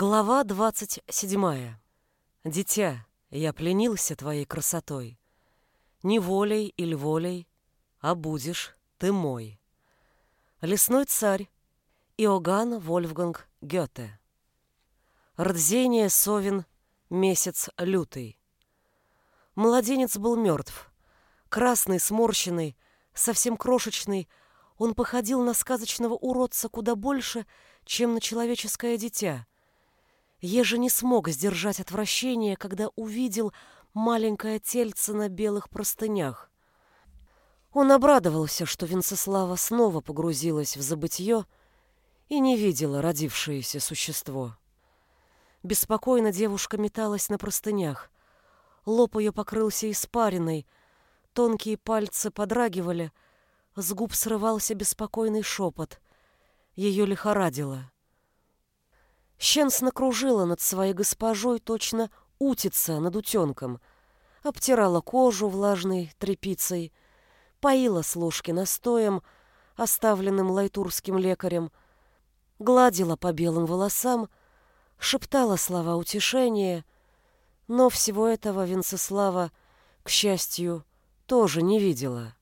Глава двадцать седьмая. Дитя, я пленился твоей красотой. Не волей или волей, а будешь ты мой. Лесной царь Иоганн Вольфганг Гёте. Рдзение Совин, месяц лютый. Младенец был мертв. Красный, сморщенный, совсем крошечный, он походил на сказочного уродца куда больше, чем на человеческое дитя — Ежи не смог сдержать отвращение, когда увидел маленькое тельце на белых простынях. Он обрадовался, что Венцеслава снова погрузилась в забытье и не видела родившееся существо. Беспокойно девушка металась на простынях. Лоб ее покрылся испариной, тонкие пальцы подрагивали, с губ срывался беспокойный шепот. Ее лихорадило. Щенс накружила над своей госпожой точно утица над утенком, обтирала кожу влажной тряпицей, поила с ложки настоем, оставленным лайтурским лекарем, гладила по белым волосам, шептала слова утешения, но всего этого Венцеслава, к счастью, тоже не видела.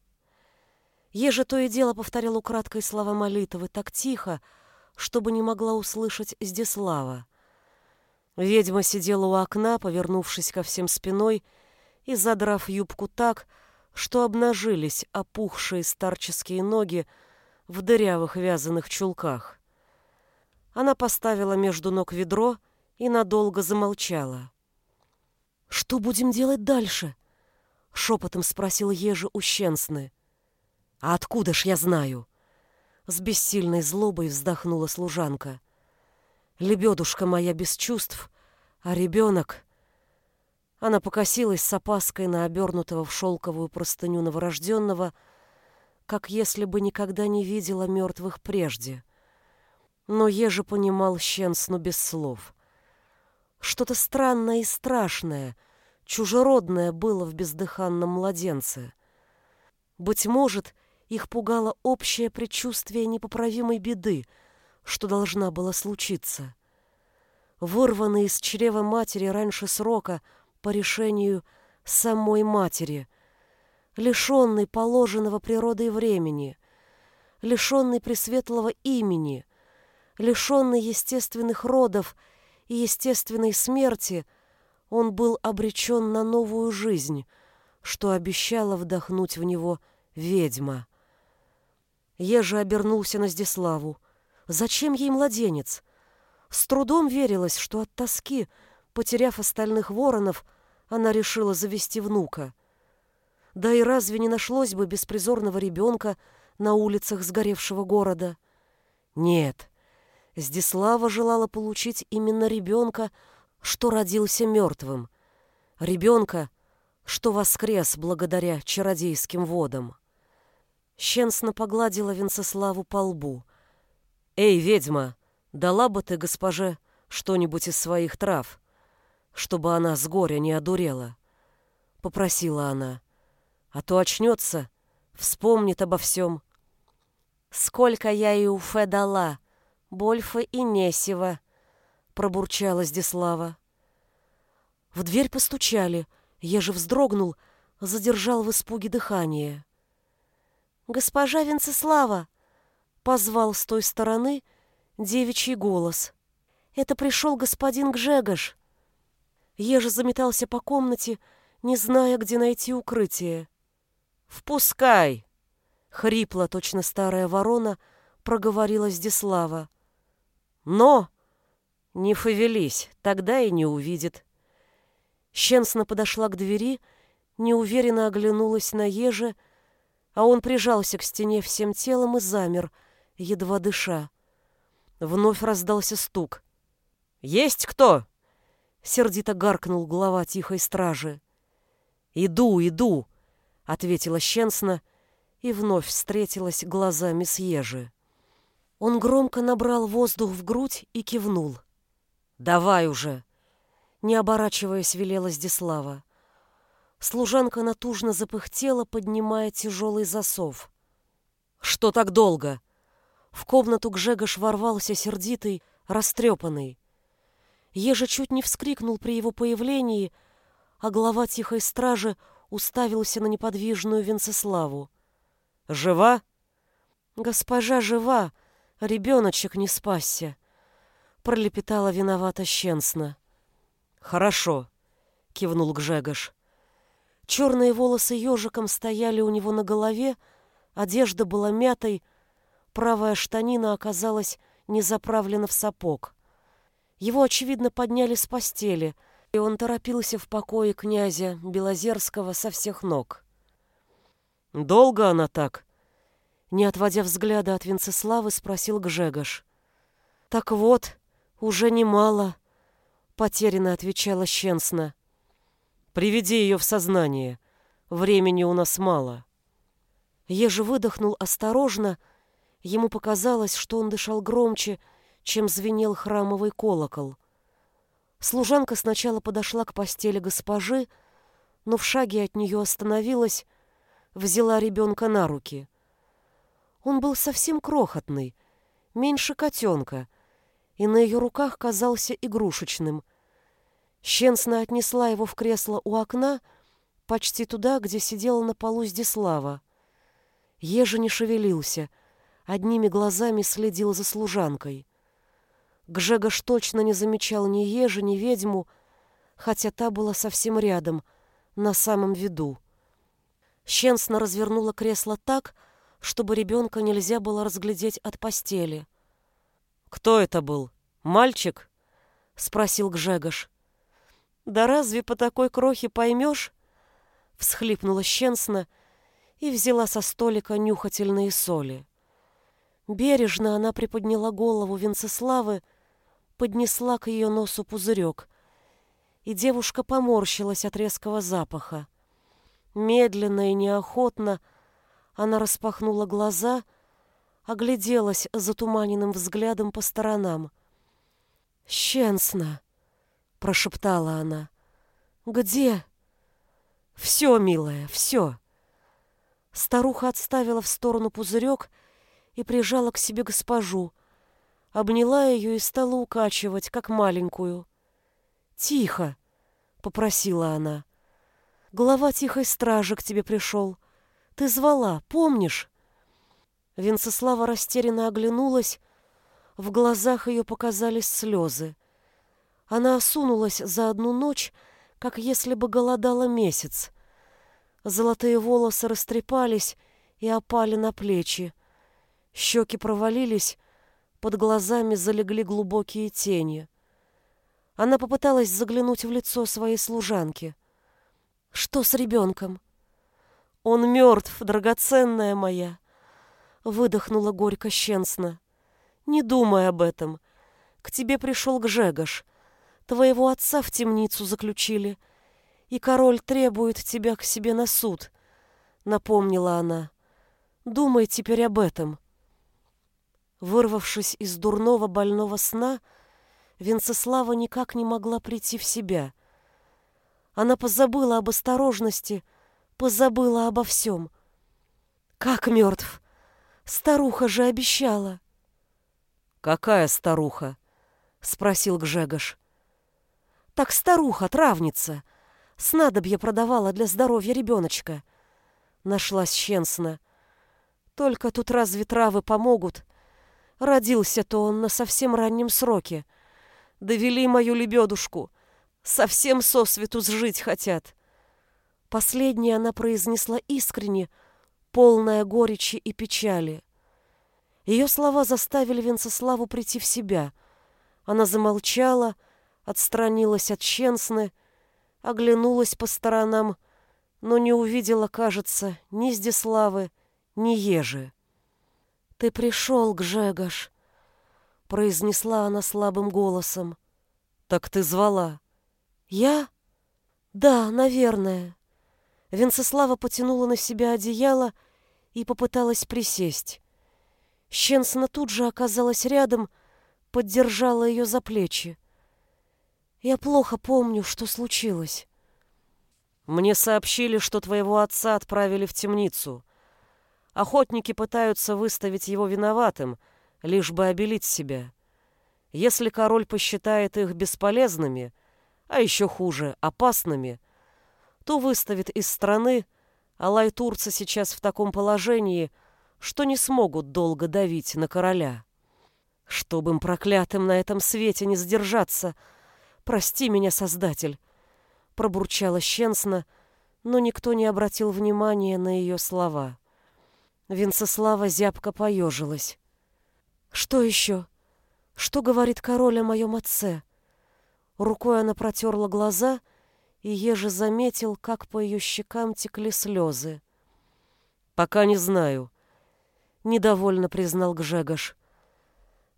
Еже то и дело повторял украдкой слова молитвы так тихо, чтобы не могла услышать Здеслава. Ведьма сидела у окна, повернувшись ко всем спиной и задрав юбку так, что обнажились опухшие старческие ноги в дырявых вязаных чулках. Она поставила между ног ведро и надолго замолчала. «Что будем делать дальше?» — шепотом спросил Ежи у. «А откуда ж я знаю?» С бессильной злобой вздохнула служанка. Лебедушка моя без чувств, а ребенок... Она покосилась с опаской на обернутого в шелковую простыню новорожденного, как если бы никогда не видела мертвых прежде. Но еже понимал Щенсну без слов. Что-то странное и страшное, чужеродное было в бездыханном младенце. Быть может, их пугало общее предчувствие непоправимой беды, что должна была случиться. Вырванный из чрева матери раньше срока по решению самой матери, лишенный положенного природой времени, лишенный пресветлого имени, лишенный естественных родов и естественной смерти, он был обречен на новую жизнь, что обещала вдохнуть в него ведьма. Ежа обернулся на Здеславу. Зачем ей младенец? С трудом верилось, что от тоски, потеряв остальных воронов, она решила завести внука. Да и разве не нашлось бы беспризорного ребенка на улицах сгоревшего города? Нет, Здеслава желала получить именно ребенка, что родился мертвым. Ребенка, что воскрес благодаря чародейским водам. Щенсно погладила Венцеславу по лбу. «Эй, ведьма, дала бы ты госпоже что-нибудь из своих трав, чтобы она с горя не одурела?» Попросила она. «А то очнется, вспомнит обо всем». «Сколько я и Уфе дала, Больфа и Несева», пробурчала Здеслава. В дверь постучали. Я же вздрогнул, задержал в испуге дыхание. «Госпожа Венцеслава!» — позвал с той стороны девичий голос. «Это пришел господин Гжегош!» Ежа заметался по комнате, не зная, где найти укрытие. «Впускай!» — хрипло, точно старая ворона, проговорила Здеслава. «Но!» «Не фавелись, тогда и не увидит». Щенсна подошла к двери, неуверенно оглянулась на Ежа а он прижался к стене всем телом и замер, едва дыша. Вновь раздался стук. «Есть кто?» — сердито гаркнул глава тихой стражи. «Иду, иду!» — ответила Щенсна и вновь встретилась глазами с Ежи. Он громко набрал воздух в грудь и кивнул. «Давай уже!» Не оборачиваясь, велела Здислава. Служанка натужно запыхтела, поднимая тяжелый засов. «Что так долго?» В комнату Гжегош ворвался сердитый, растрепанный. Ежа чуть не вскрикнул при его появлении, а глава тихой стражи уставился на неподвижную Венцеславу. «Жива?» «Госпожа жива, ребеночек не спасся», — пролепетала виновата щенсно. «Хорошо», — кивнул Гжегош. Черные волосы ежиком стояли у него на голове, одежда была мятой, правая штанина оказалась не заправлена в сапог. Его, очевидно, подняли с постели, и он торопился в покое князя Белозерского со всех ног. «Долго она так?» Не отводя взгляда от Венцеславы, спросил Гжегош. «Так вот, уже немало», — потерянно отвечала Щенсна. «Приведи ее в сознание. Времени у нас мало». Еже выдохнул осторожно. Ему показалось, что он дышал громче, чем звенел храмовый колокол. Служанка сначала подошла к постели госпожи, но в шаге от нее остановилась, взяла ребенка на руки — он был совсем крохотный, меньше котенка, и на ее руках казался игрушечным. Щенсна отнесла его в кресло у окна, почти туда, где сидела на полу Здислава. Ежа не шевелился, одними глазами следил за служанкой. Гжегош точно не замечал ни ежи, ни ведьму, хотя та была совсем рядом, на самом виду. Щенсна развернула кресло так, чтобы ребенка нельзя было разглядеть от постели. «Кто это был? Мальчик?» — спросил Гжегош. «Да разве по такой крохе поймешь?» — всхлипнула Щенсна и взяла со столика нюхательные соли. Бережно она приподняла голову Венцеславы, поднесла к ее носу пузырек, и девушка поморщилась от резкого запаха. Медленно и неохотно — она распахнула глаза, огляделась затуманенным взглядом по сторонам. «Щенсна!» — прошептала она. «Где?» «Все, милая, все!» Старуха отставила в сторону пузырек и прижала к себе госпожу, обняла ее и стала укачивать, как маленькую. «Тихо!» — попросила она. «Глава тихой стражи к тебе пришел. Ты звала, помнишь?» Венцеслава растерянно оглянулась, в глазах ее показались слезы. Она осунулась за одну ночь, как если бы голодала месяц. Золотые волосы растрепались и опали на плечи. Щеки провалились, под глазами залегли глубокие тени. Она попыталась заглянуть в лицо своей служанки. «Что с ребенком?» Он мертв, драгоценная моя. Выдохнула горько щенсно. Не думай об этом. К тебе пришел Гжегош. Твоего отца в темницу заключили. И король требует тебя к себе на суд. Напомнила она. Думай теперь об этом. Вырвавшись из дурного больного сна, Венцеслава никак не могла прийти в себя. Она позабыла об осторожности, позабыла обо всем. Как мертв? Старуха же обещала. Какая старуха? Спросил Гжегош. Так старуха, травница. Снадобье продавала для здоровья ребеночка. Нашлась Щенсна. Только тут разве травы помогут? Родился-то он на совсем раннем сроке. Довели мою лебедушку. Совсем сосвету сжить хотят. Последнее она произнесла искренне, полная горечи и печали. Ее слова заставили Венцеславу прийти в себя. Она замолчала, отстранилась от Ченсны, оглянулась по сторонам, но не увидела, кажется, ни Здиславы, ни Ежи. «Ты пришел, Гжегош», — произнесла она слабым голосом. «Так ты звала?» «Я? Да, наверное». Венцеслава потянула на себя одеяло и попыталась присесть. Щенсона тут же оказалась рядом, поддержала ее за плечи. Я плохо помню, что случилось. Мне сообщили, что твоего отца отправили в темницу. Охотники пытаются выставить его виноватым, лишь бы обелить себя. Если король посчитает их бесполезными, а еще хуже, опасными, то выставит из страны, а лайтурцы сейчас в таком положении, что не смогут долго давить на короля. Чтоб им проклятым на этом свете не сдержаться, прости меня, Создатель, пробурчала Щенсна, но никто не обратил внимания на ее слова. Винцеслава зябко поежилась. «Что еще? Что говорит король о моем отце?» Рукой она протерла глаза, и Ежи заметил, как по ее щекам текли слезы. «Пока не знаю», — недовольно признал Гжегош.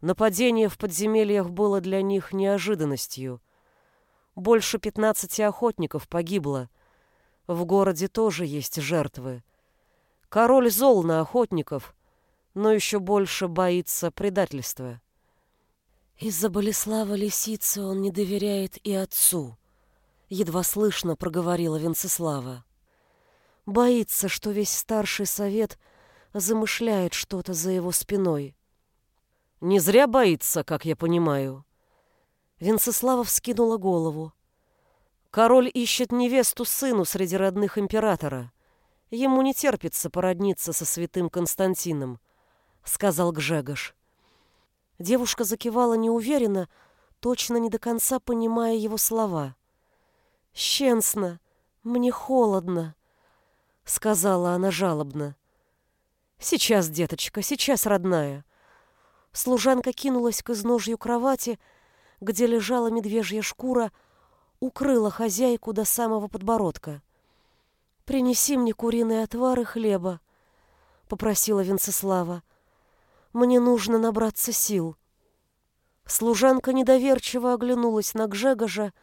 Нападение в подземельях было для них неожиданностью. Больше пятнадцати охотников погибло. В городе тоже есть жертвы. Король зол на охотников, но еще больше боится предательства. Из-за Болеслава Лисицы он не доверяет и отцу. Едва слышно проговорила Венцеслава. Боится, что весь старший совет замышляет что-то за его спиной. Не зря боится, как я понимаю. Венцеслава вскинула голову. Король ищет невесту сыну среди родных императора. Ему не терпится породниться со святым Константином, сказал Гжегош. Девушка закивала неуверенно, точно не до конца понимая его слова. «Щенсно, мне холодно», — сказала она жалобно. «Сейчас, деточка, сейчас, родная». Служанка кинулась к изножью кровати, где лежала медвежья шкура, укрыла хозяйку до самого подбородка. «Принеси мне куриный отвар и хлеба», — попросила Венцеслава. «Мне нужно набраться сил». Служанка недоверчиво оглянулась на Гжегожа,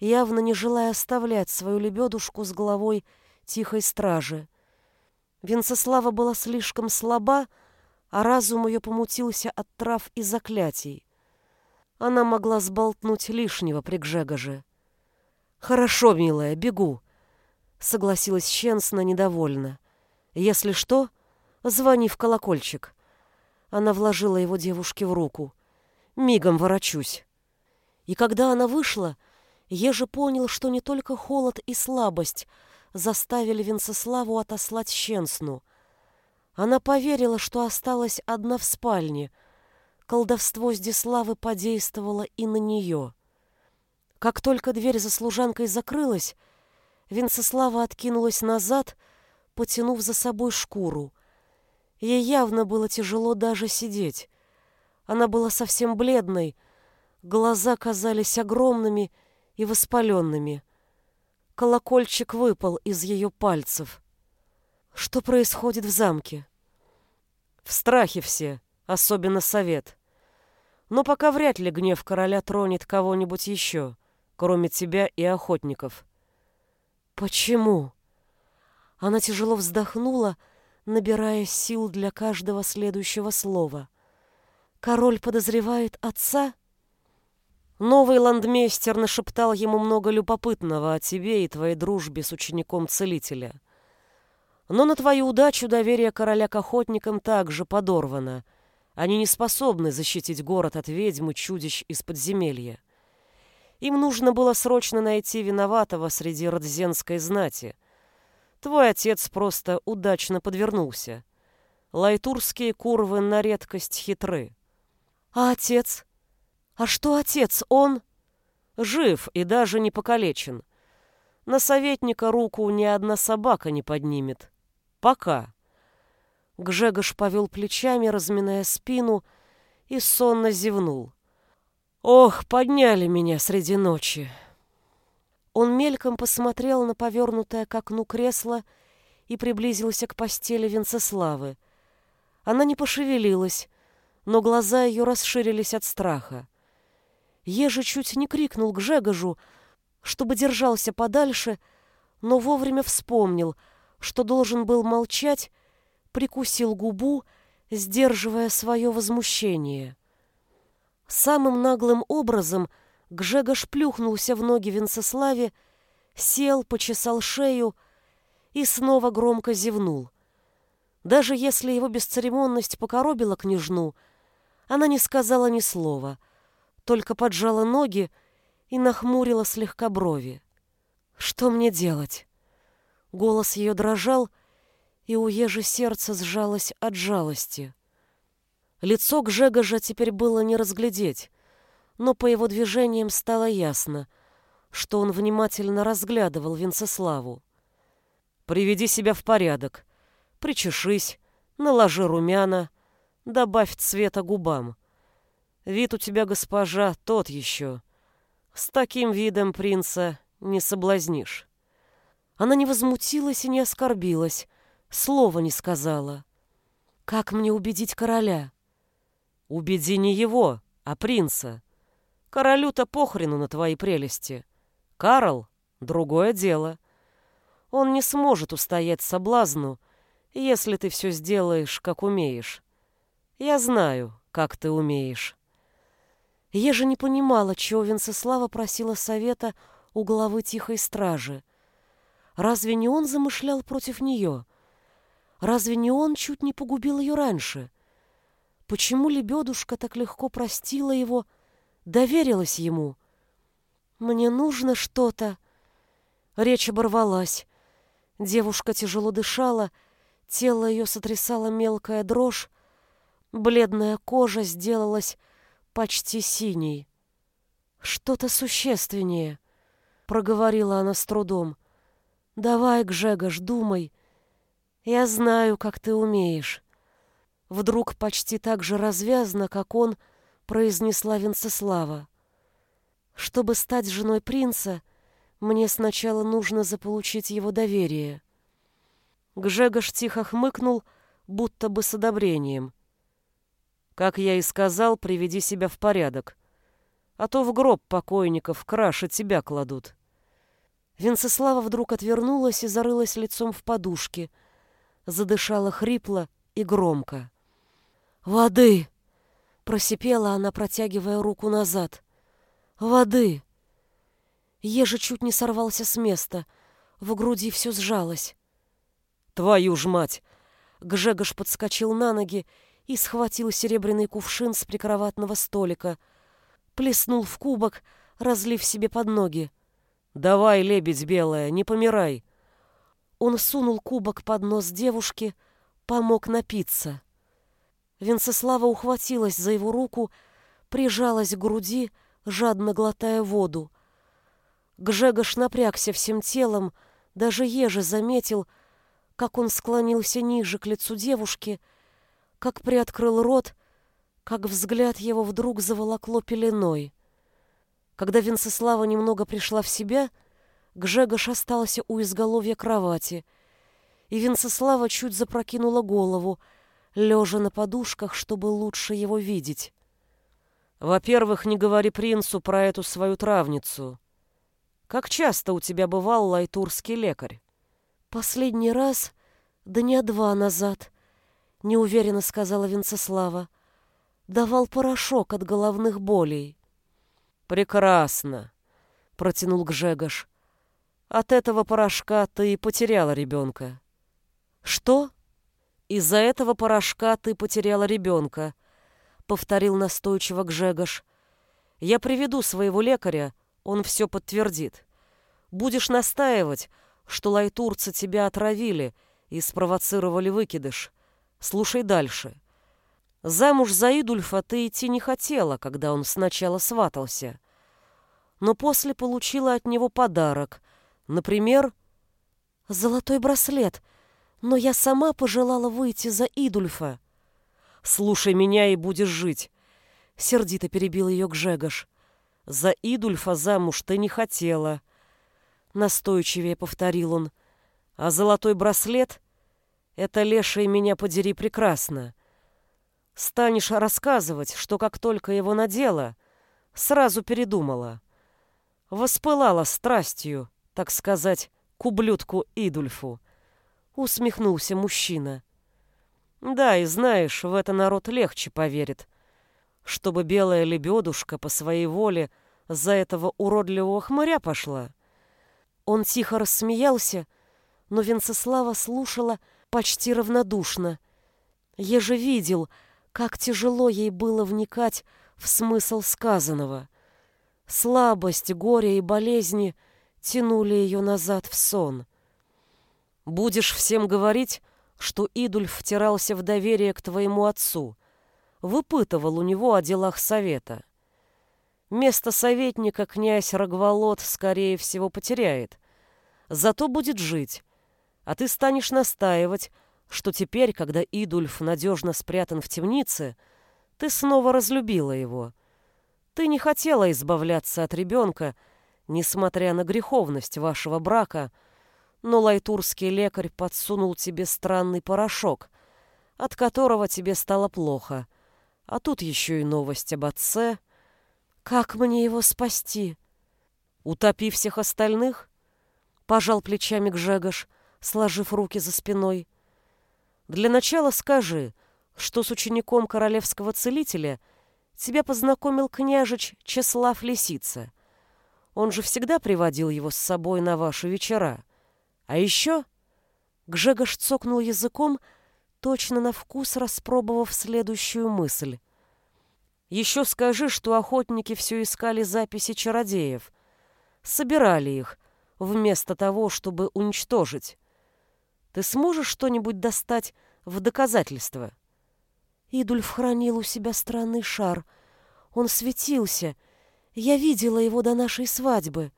явно не желая оставлять свою лебедушку с головой тихой стражи. Венцеслава была слишком слаба, а разум ее помутился от трав и заклятий. Она могла сболтнуть лишнего при Гжегоже. «Хорошо, милая, бегу», согласилась Щенсна недовольно. Если что, звони в колокольчик. Она вложила его девушке в руку. Мигом ворочусь. И когда она вышла, Ежи понял, что не только холод и слабость заставили Венцеславу отослать Щенсну. Она поверила, что осталась одна в спальне. Колдовство Здиславы подействовало и на нее. Как только дверь за служанкой закрылась, Венцеслава откинулась назад, потянув за собой шкуру. Ей явно было тяжело даже сидеть. Она была совсем бледной, глаза казались огромными и воспаленными. Колокольчик выпал из ее пальцев. Что происходит в замке? В страхе все, особенно совет. Но пока вряд ли гнев короля тронет кого-нибудь еще, кроме тебя и охотников. Почему? Она тяжело вздохнула, набирая сил для каждого следующего слова. Король подозревает отца? Новый ландмейстер нашептал ему много любопытного о тебе и твоей дружбе с учеником целителя. Но на твою удачу доверие короля к охотникам также подорвано. Они не способны защитить город от ведьм и чудищ из подземелья. Им нужно было срочно найти виноватого среди родзенской знати. Твой отец просто удачно подвернулся. Лайтурские курвы на редкость хитры. А отец? А что отец? Он жив и даже не покалечен. На советника руку ни одна собака не поднимет. Пока. Гжегош повел плечами, разминая спину, и сонно зевнул. Ох, подняли меня среди ночи. Он мельком посмотрел на повернутое к окну кресло и приблизился к постели Венцеславы. Она не пошевелилась, но глаза ее расширились от страха. Ежи чуть не крикнул к Жегожу, чтобы держался подальше, но вовремя вспомнил, что должен был молчать, прикусил губу, сдерживая свое возмущение. Самым наглым образом Гжегош плюхнулся в ноги Венцеславе, сел, почесал шею и снова громко зевнул. Даже если его бесцеремонность покоробила княжну, она не сказала ни слова, только поджала ноги и нахмурила слегка брови. «Что мне делать?» Голос ее дрожал, и у ежи сердце сжалось от жалости. Лицо Гжегожа теперь было не разглядеть, но по его движениям стало ясно, что он внимательно разглядывал Венцеславу. «Приведи себя в порядок, причешись, наложи румяна, добавь цвета губам. Вид у тебя, госпожа, тот еще. С таким видом принца не соблазнишь». Она не возмутилась и не оскорбилась, слова не сказала. «Как мне убедить короля?» «Убеди не его, а принца. Королю-то похрену на твои прелести. Карл — другое дело. Он не сможет устоять соблазну, если ты все сделаешь, как умеешь. Я знаю, как ты умеешь». Ежа не понимала, чего Венцеслава просила совета у главы тихой стражи. Разве не он замышлял против нее? Разве не он чуть не погубил ее раньше? Почему лебедушка так легко простила его, доверилась ему? «Мне нужно что-то...» Речь оборвалась. Девушка тяжело дышала, тело ее сотрясала мелкая дрожь, бледная кожа сделалась почти синей. «Что-то существеннее», — проговорила она с трудом. «Давай, Гжегош, думай. Я знаю, как ты умеешь». Вдруг почти так же развязно, как он, произнесла Венцеслава. «Чтобы стать женой принца, мне сначала нужно заполучить его доверие». Гжегош тихо хмыкнул, будто бы с одобрением. «Как я и сказал, приведи себя в порядок, а то в гроб покойников краше тебя кладут». Венцеслава вдруг отвернулась и зарылась лицом в подушки, задышала хрипло и громко. «Воды!» — просипела она, протягивая руку назад. «Воды!» Ежи чуть не сорвался с места. В груди все сжалось. «Твою ж мать!» Гжегош подскочил на ноги и схватил серебряный кувшин с прикроватного столика. Плеснул в кубок, разлив себе под ноги. «Давай, лебедь белая, не помирай!» Он сунул кубок под нос девушки, помог напиться. Венцеслава ухватилась за его руку, прижалась к груди, жадно глотая воду. Гжегош напрягся всем телом, даже еже заметил, как он склонился ниже к лицу девушки, как приоткрыл рот, как взгляд его вдруг заволокло пеленой. Когда Венцеслава немного пришла в себя, Гжегош остался у изголовья кровати, и Венцеслава чуть запрокинула голову, лежа на подушках, чтобы лучше его видеть. «Во-первых, не говори принцу про эту свою травницу. Как часто у тебя бывал лайтурский лекарь?» «Последний раз дня два назад», — неуверенно сказала Венцеслава. «Давал порошок от головных болей». «Прекрасно», — протянул Гжегош. «От этого порошка ты и потеряла ребенка». «Что?» «Из-за этого порошка ты потеряла ребенка», — повторил настойчиво Гжегош. «Я приведу своего лекаря, он все подтвердит. Будешь настаивать, что лайтурцы тебя отравили и спровоцировали выкидыш. Слушай дальше. Замуж за Идульфа ты идти не хотела, когда он сначала сватался. Но после получила от него подарок. Например, золотой браслет — но я сама пожелала выйти за Идульфа. Слушай меня и будешь жить. Сердито перебил ее Гжегош. За Идульфа замуж ты не хотела. Настойчивее повторил он. А золотой браслет — это леший меня подери прекрасно. Станешь рассказывать, что как только его надела, сразу передумала. Воспылала страстью, так сказать, к ублюдку Идульфу усмехнулся мужчина. Да, и знаешь, в это народ легче поверит. Чтобы белая лебедушка по своей воле за этого уродливого хмыря пошла. Он тихо рассмеялся, но Венцеслава слушала почти равнодушно. Я же видел, как тяжело ей было вникать в смысл сказанного. Слабость, горе и болезни тянули ее назад в сон. «Будешь всем говорить, что Идульф втирался в доверие к твоему отцу, выпытывал у него о делах совета. Место советника князь Рогволод, скорее всего, потеряет, зато будет жить, а ты станешь настаивать, что теперь, когда Идульф надежно спрятан в темнице, ты снова разлюбила его. Ты не хотела избавляться от ребенка, несмотря на греховность вашего брака, но лайтурский лекарь подсунул тебе странный порошок, от которого тебе стало плохо. А тут еще и новость об отце. Как мне его спасти? Утопи всех остальных? Пожал плечами Гжегош, сложив руки за спиной. Для начала скажи, что с учеником королевского целителя тебя познакомил княжич Чеслав Лисица. Он же всегда приводил его с собой на ваши вечера. А еще... Гжегош цокнул языком, точно на вкус распробовав следующую мысль. Еще скажи, что охотники все искали записи чародеев. Собирали их, вместо того, чтобы уничтожить. Ты сможешь что-нибудь достать в доказательство? Идульф хранил у себя странный шар. Он светился. Я видела его до нашей свадьбы.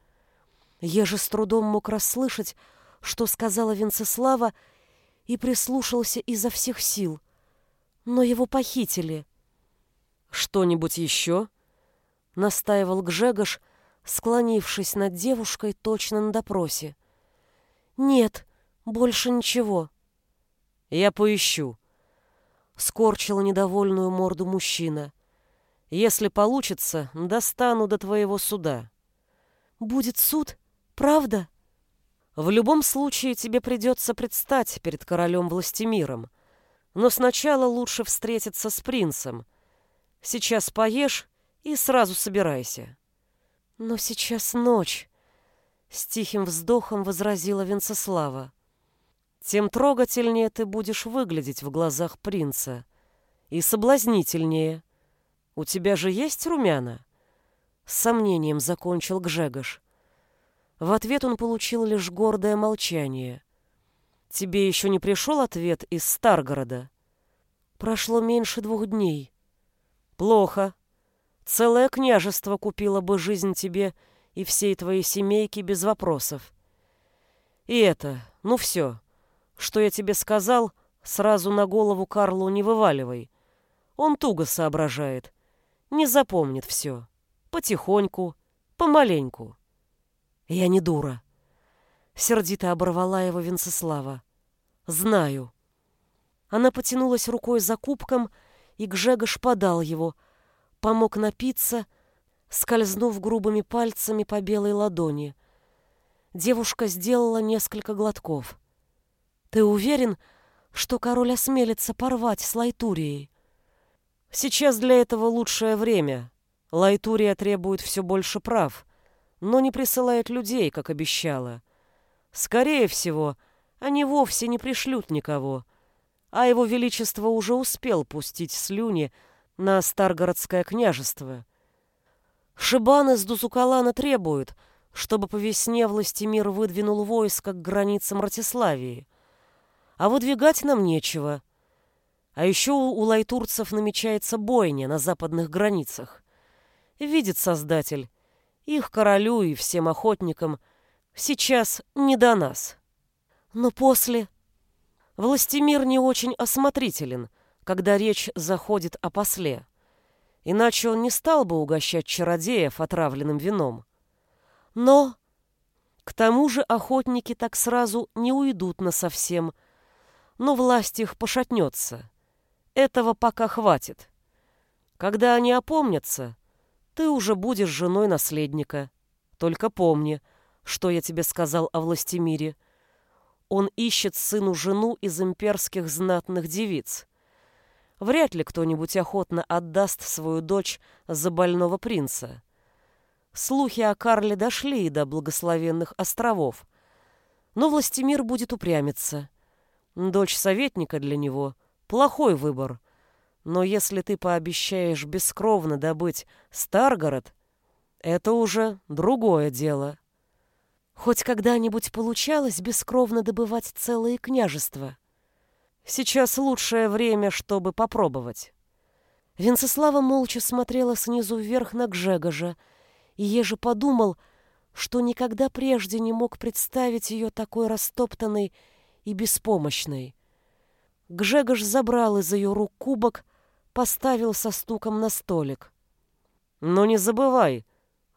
Я же с трудом мог расслышать, что сказала Венцеслава, и прислушался изо всех сил. Но его похитили. «Что-нибудь еще?» — настаивал Гжегош, склонившись над девушкой точно на допросе. «Нет», больше ничего. Я поищу. Скорчил недовольную морду мужчина. Если получится, достану до твоего суда. Будет суд? Правда? В любом случае тебе придется предстать перед королем Властимиром. Но сначала лучше встретиться с принцем. Сейчас поешь и сразу собирайся. Но сейчас ночь. С тихим вздохом возразила Венцеслава тем трогательнее ты будешь выглядеть в глазах принца. И соблазнительнее. У тебя же есть румяна?» С сомнением закончил Гжегош. В ответ он получил лишь гордое молчание. «Тебе еще не пришел ответ из Старгорода?» «Прошло меньше двух дней». «Плохо. Целое княжество купило бы жизнь тебе и всей твоей семейке без вопросов. И это, ну все, что я тебе сказал, сразу на голову Карлу не вываливай. Он туго соображает. Не запомнит все. Потихоньку, помаленьку. Я не дура. Сердито оборвала его Венцеслава. Знаю. Она потянулась рукой за кубком, и Гжегош подал его, помог напиться, скользнув грубыми пальцами по белой ладони. Девушка сделала несколько глотков. Ты уверен, что король осмелится порвать с Лайтурией? Сейчас для этого лучшее время. Лайтурия требует все больше прав, но не присылает людей, как обещала. Скорее всего, они вовсе не пришлют никого, а его величество уже успел пустить слюни на Старгородское княжество. Шибан из Дузукалана требует, чтобы по весне Властимир выдвинул войско к границам Ратиславии — а выдвигать нам нечего. А еще у лайтурцев намечается бойня на западных границах. Видит Создатель, их королю и всем охотникам сейчас не до нас. Но после... Властимир не очень осмотрителен, когда речь заходит о после. Иначе он не стал бы угощать чародеев отравленным вином. Но... К тому же охотники так сразу не уйдут насовсем, совсем но власть их пошатнется. Этого пока хватит. Когда они опомнятся, ты уже будешь женой наследника. Только помни, что я тебе сказал о Властимире. Он ищет сыну жену из имперских знатных девиц. Вряд ли кто-нибудь охотно отдаст свою дочь за больного принца. Слухи о Карле дошли и до благословенных островов. Но Властимир будет упрямиться. Дочь советника для него — плохой выбор. Но если ты пообещаешь бескровно добыть Старгород, это уже другое дело. Хоть когда-нибудь получалось бескровно добывать целые княжества? Сейчас лучшее время, чтобы попробовать. Венцеслава молча смотрела снизу вверх на Гжегожа, и еже подумал, что никогда прежде не мог представить ее такой растоптанной и беспомощной. Гжегош забрал из ее рук кубок, поставил со стуком на столик. «Но не забывай,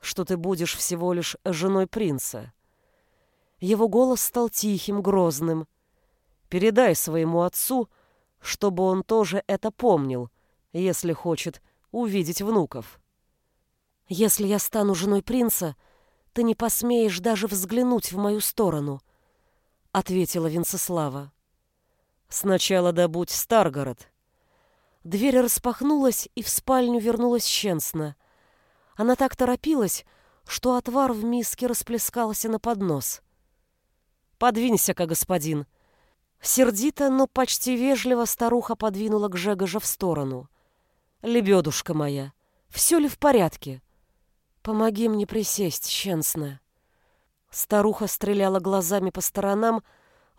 что ты будешь всего лишь женой принца». Его голос стал тихим, грозным. «Передай своему отцу, чтобы он тоже это помнил, если хочет увидеть внуков». «Если я стану женой принца, ты не посмеешь даже взглянуть в мою сторону», — ответила Венцеслава. «Сначала добудь Старгород». Дверь распахнулась, и в спальню вернулась Щенсна. Она так торопилась, что отвар в миске расплескался на поднос. «Подвинься-ка, господин!» Сердито, но почти вежливо старуха подвинула к в сторону. «Лебедушка моя, все ли в порядке?» «Помоги мне присесть, Щенсна». Старуха стреляла глазами по сторонам,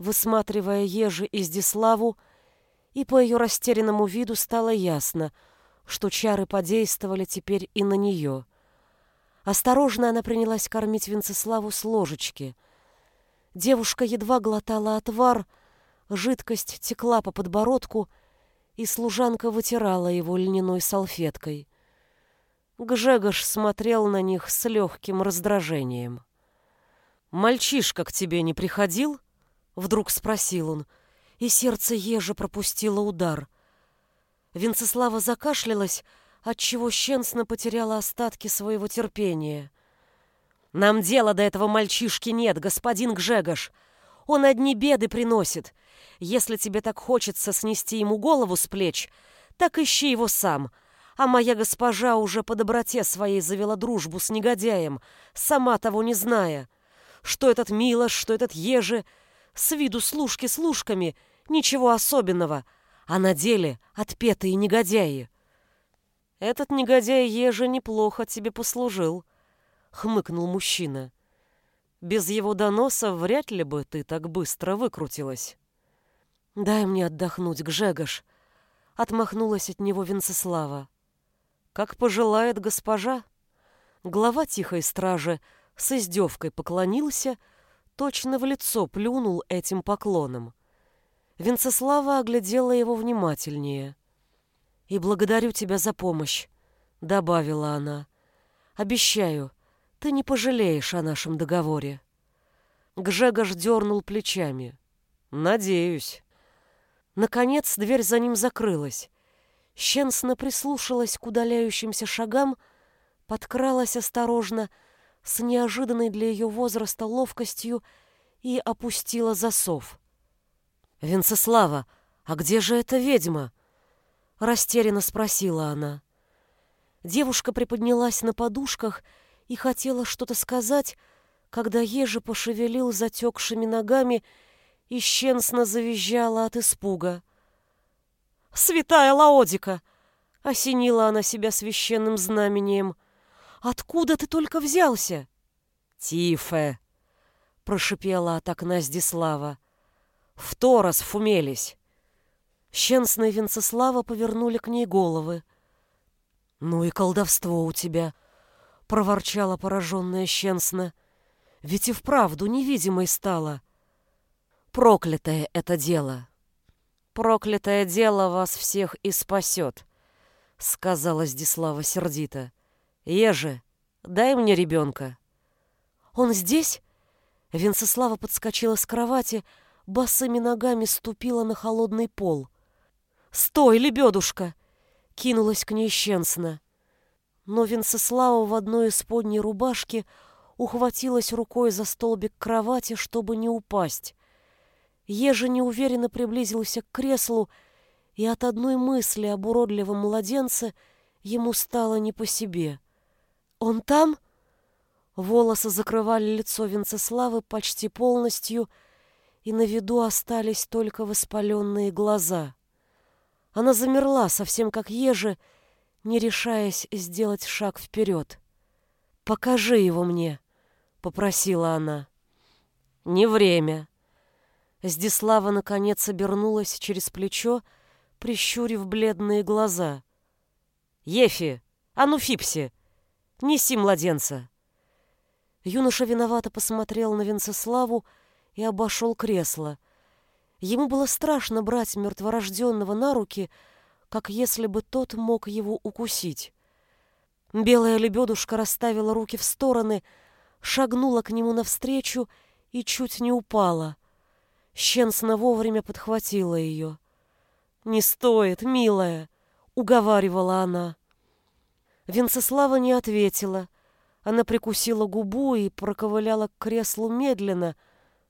высматривая Ежи и Здиславу, и по ее растерянному виду стало ясно, что чары подействовали теперь и на нее. Осторожно она принялась кормить Венцеславу с ложечки. Девушка едва глотала отвар, жидкость текла по подбородку, и служанка вытирала его льняной салфеткой. Гжегош смотрел на них с легким раздражением. «Мальчишка к тебе не приходил?» — вдруг спросил он, и сердце ежа пропустило удар. Венцеслава закашлялась, отчего щенсно потеряла остатки своего терпения. «Нам дела до этого мальчишки нет, господин Гжегош. Он одни беды приносит. Если тебе так хочется снести ему голову с плеч, так ищи его сам. А моя госпожа уже по доброте своей завела дружбу с негодяем, сама того не зная. Что этот Милош, что этот Ежи, с виду служки служками, ничего особенного, а на деле отпетые негодяи. Этот негодяй Ежи неплохо тебе послужил, хмыкнул мужчина. Без его доноса вряд ли бы ты так быстро выкрутилась. Дай мне отдохнуть, Гжегош, отмахнулась от него Венцеслава. Как пожелает госпожа. Глава тихой стражи с издевкой поклонился, точно в лицо плюнул этим поклоном. Венцеслава оглядела его внимательнее. «И благодарю тебя за помощь», — добавила она. «Обещаю, ты не пожалеешь о нашем договоре». Гжегош дернул плечами. «Надеюсь». Наконец дверь за ним закрылась. Щенсна прислушалась к удаляющимся шагам, подкралась осторожно, с неожиданной для ее возраста ловкостью и опустила засов. «Венцеслава, а где же эта ведьма?» Растерянно спросила она. Девушка приподнялась на подушках и хотела что-то сказать, когда ежи пошевелил затекшими ногами и щенсно завизжала от испуга. «Святая Лаодика!» — осенила она себя священным знамением. «Откуда ты только взялся?» «Тифе!» — прошипела от окна Здислава. «В Торос фумелись!» Щенсна и Венцеслава повернули к ней головы. «Ну и колдовство у тебя!» — проворчала пораженная Щенсна. «Ведь и вправду невидимой стала!» «Проклятое это дело!» «Проклятое дело вас всех и спасет», — сказала Здислава сердито. «Ежи, дай мне ребенка». «Он здесь?» Венцеслава подскочила с кровати, босыми ногами ступила на холодный пол. «Стой, лебедушка!» — кинулась к ней Щенсна. Но Венцеслава в одной из подней рубашки ухватилась рукой за столбик кровати, чтобы не упасть. Ежа неуверенно приблизился к креслу, и от одной мысли об уродливом младенце ему стало не по себе. «Он там?» Волосы закрывали лицо Венцеславы почти полностью, и на виду остались только воспаленные глаза. Она замерла, совсем как ежи, не решаясь сделать шаг вперед. «Покажи его мне», — попросила она. «Не время». Здислава наконец обернулась через плечо, прищурив бледные глаза. «Ефи, а ну фипси, неси младенца!» Юноша виновато посмотрел на Венцеславу и обошел кресло. Ему было страшно брать мертворожденного на руки, как если бы тот мог его укусить. Белая лебедушка расставила руки в стороны, шагнула к нему навстречу и чуть не упала. Щенсна вовремя подхватила ее. «Не стоит, милая!» — уговаривала она. Венцеслава не ответила. Она прикусила губу и проковыляла к креслу медленно,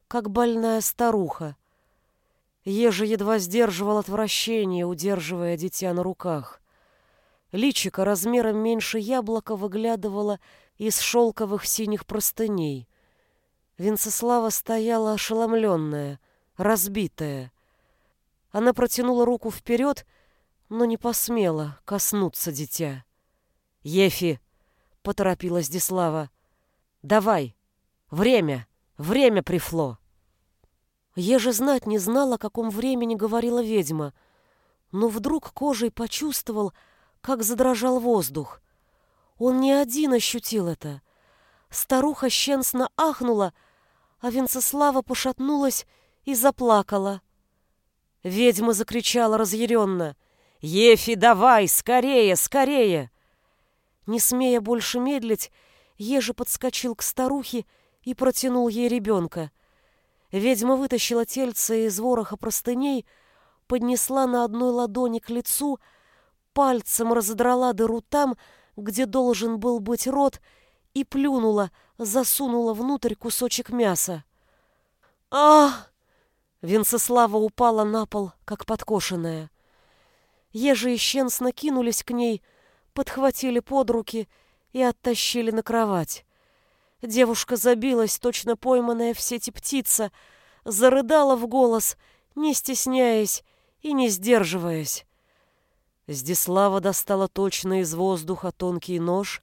как больная старуха. Ежа едва сдерживал отвращение, удерживая дитя на руках. Личико размером меньше яблока выглядывало из шелковых синих простыней. Венцеслава стояла ошеломленная, разбитая. Она протянула руку вперед, но не посмела коснуться дитя. «Ефи!» — поторопилась Дислава. «Давай! Время! Время пришло!» Еже знать не знала, о каком времени говорила ведьма, но вдруг кожей почувствовал, как задрожал воздух. Он не один ощутил это. Старуха щенсно ахнула, а Венцеслава пошатнулась и заплакала. Ведьма закричала разъяренно. «Ефи, давай, скорее, скорее!» Не смея больше медлить, Ежи подскочил к старухе и протянул ей ребенка. Ведьма вытащила тельце из вороха простыней, поднесла на одной ладони к лицу, пальцем разодрала дыру там, где должен был быть рот, и плюнула, засунула внутрь кусочек мяса. а Венцеслава упала на пол, как подкошенная. Ежи и Щенс накинулись к ней, подхватили под руки и оттащили на кровать. Девушка забилась, точно пойманная в сети птица, зарыдала в голос, не стесняясь и не сдерживаясь. Здислава достала точно из воздуха тонкий нож